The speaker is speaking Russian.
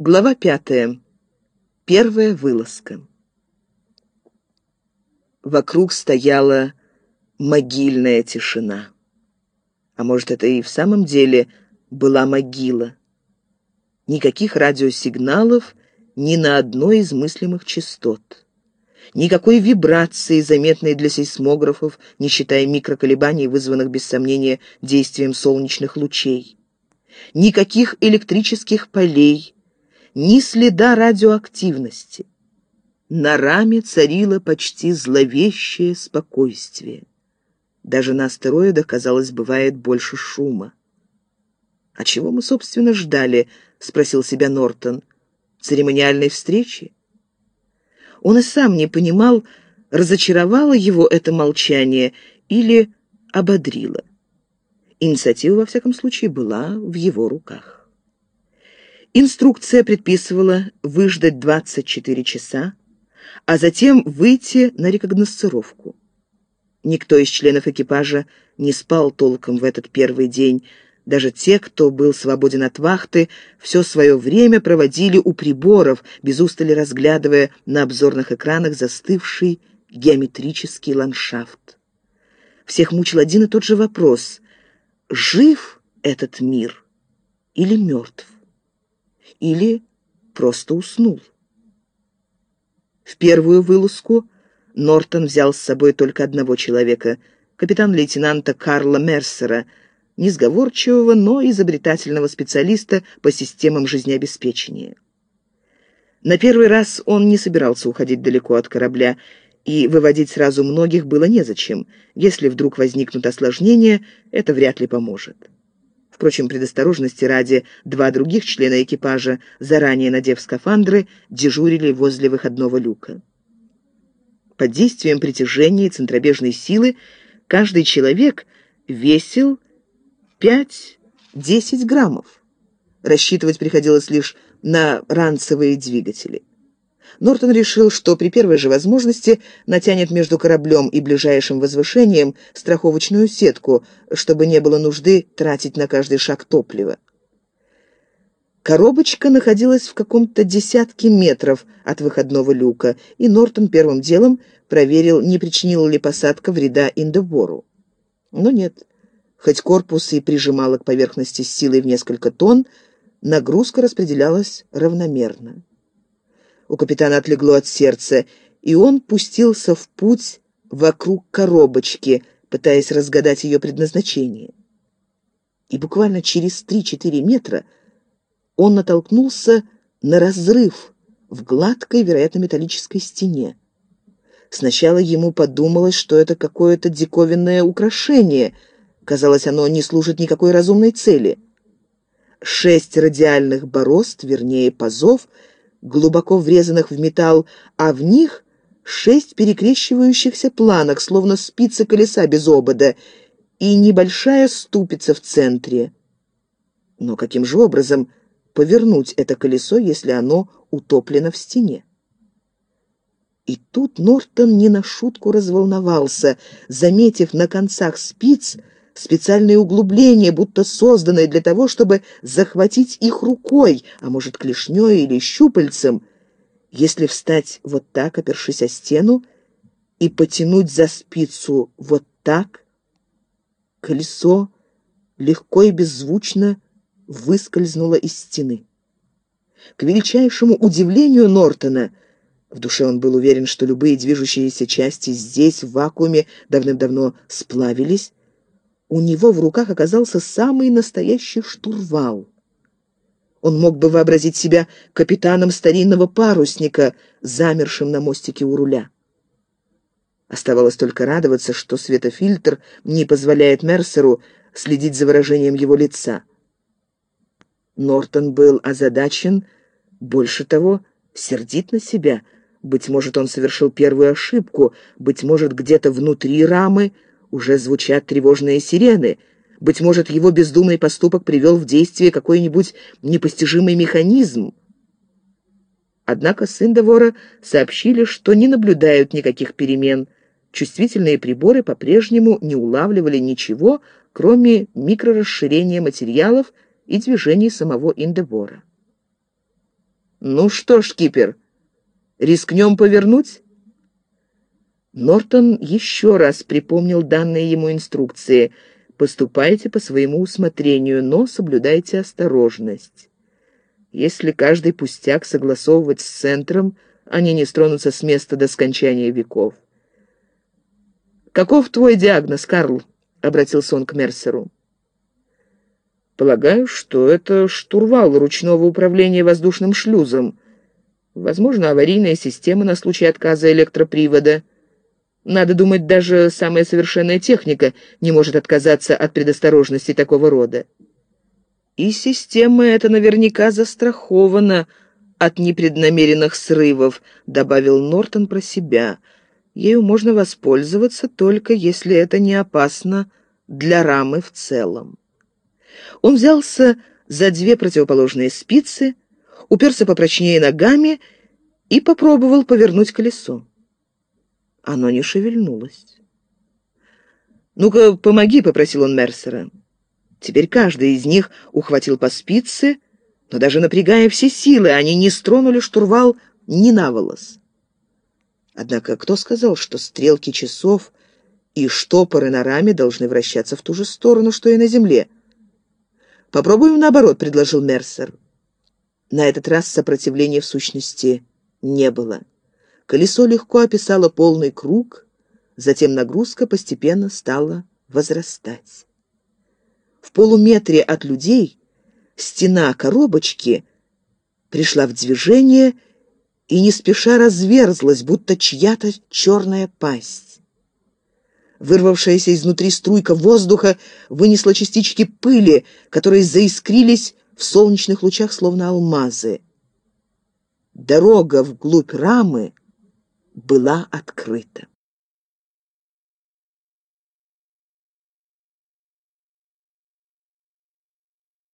Глава пятая. Первая вылазка. Вокруг стояла могильная тишина. А может, это и в самом деле была могила. Никаких радиосигналов ни на одной из мыслимых частот. Никакой вибрации, заметной для сейсмографов, не считая микроколебаний, вызванных, без сомнения, действием солнечных лучей. Никаких электрических полей, ни следа радиоактивности. На раме царило почти зловещее спокойствие. Даже на астероидах, казалось, бывает больше шума. «А чего мы, собственно, ждали?» — спросил себя Нортон. «Церемониальной встречи?» Он и сам не понимал, разочаровало его это молчание или ободрило. Инициатива, во всяком случае, была в его руках. Инструкция предписывала выждать 24 часа, а затем выйти на рекогносцировку. Никто из членов экипажа не спал толком в этот первый день. Даже те, кто был свободен от вахты, все свое время проводили у приборов, без устали разглядывая на обзорных экранах застывший геометрический ландшафт. Всех мучил один и тот же вопрос. Жив этот мир или мертв? Или просто уснул? В первую вылазку Нортон взял с собой только одного человека, капитан-лейтенанта Карла Мерсера, несговорчивого, но изобретательного специалиста по системам жизнеобеспечения. На первый раз он не собирался уходить далеко от корабля, и выводить сразу многих было незачем. Если вдруг возникнут осложнения, это вряд ли поможет. Впрочем, предосторожности ради, два других члена экипажа, заранее надев скафандры, дежурили возле выходного люка. Под действием притяжения и центробежной силы каждый человек весил 5-10 граммов. Рассчитывать приходилось лишь на ранцевые двигатели. Нортон решил, что при первой же возможности натянет между кораблем и ближайшим возвышением страховочную сетку, чтобы не было нужды тратить на каждый шаг топливо. Коробочка находилась в каком-то десятке метров от выходного люка, и Нортон первым делом проверил, не причинила ли посадка вреда Индебору. Но нет. Хоть корпус и прижимало к поверхности силой в несколько тонн, нагрузка распределялась равномерно. У капитана отлегло от сердца, и он пустился в путь вокруг коробочки, пытаясь разгадать ее предназначение. И буквально через 3-4 метра он натолкнулся на разрыв в гладкой, вероятно, металлической стене. Сначала ему подумалось, что это какое-то диковинное украшение. Казалось, оно не служит никакой разумной цели. Шесть радиальных борозд, вернее, пазов, глубоко врезанных в металл, а в них шесть перекрещивающихся планок, словно спицы колеса без обода, и небольшая ступица в центре. Но каким же образом повернуть это колесо, если оно утоплено в стене. И тут Нортон не на шутку разволновался, заметив на концах спиц специальные углубления, будто созданные для того, чтобы захватить их рукой, а может, клешней или щупальцем. Если встать вот так, опершись о стену, и потянуть за спицу вот так, колесо легко и беззвучно выскользнула из стены. К величайшему удивлению Нортона, в душе он был уверен, что любые движущиеся части здесь, в вакууме, давным-давно сплавились, у него в руках оказался самый настоящий штурвал. Он мог бы вообразить себя капитаном старинного парусника, замершим на мостике у руля. Оставалось только радоваться, что светофильтр не позволяет Мерсеру следить за выражением его лица. Нортон был озадачен, больше того, сердит на себя. Быть может, он совершил первую ошибку, быть может, где-то внутри рамы уже звучат тревожные сирены, быть может, его бездумный поступок привел в действие какой-нибудь непостижимый механизм. Однако с Индовора сообщили, что не наблюдают никаких перемен. Чувствительные приборы по-прежнему не улавливали ничего, кроме микрорасширения материалов и движений самого Индебора. «Ну что ж, кипер, рискнем повернуть?» Нортон еще раз припомнил данные ему инструкции. «Поступайте по своему усмотрению, но соблюдайте осторожность. Если каждый пустяк согласовывать с центром, они не стронутся с места до скончания веков. «Каков твой диагноз, Карл?» — обратился он к Мерсеру. «Полагаю, что это штурвал ручного управления воздушным шлюзом. Возможно, аварийная система на случай отказа электропривода. Надо думать, даже самая совершенная техника не может отказаться от предосторожности такого рода. И система эта наверняка застрахована от непреднамеренных срывов», — добавил Нортон про себя — Ею можно воспользоваться только если это не опасно для рамы в целом. Он взялся за две противоположные спицы, уперся попрочнее ногами и попробовал повернуть колесо. Оно не шевельнулось. «Ну-ка, помоги», — попросил он Мерсера. Теперь каждый из них ухватил по спице, но даже напрягая все силы, они не стронули штурвал ни на волос. Однако кто сказал, что стрелки часов и штопоры на раме должны вращаться в ту же сторону, что и на земле? «Попробуем наоборот», — предложил Мерсер. На этот раз сопротивления в сущности не было. Колесо легко описало полный круг, затем нагрузка постепенно стала возрастать. В полуметре от людей стена коробочки пришла в движение и не спеша разверзлась, будто чья-то черная пасть. Вырвавшаяся изнутри струйка воздуха вынесла частички пыли, которые заискрились в солнечных лучах, словно алмазы. Дорога вглубь рамы была открыта.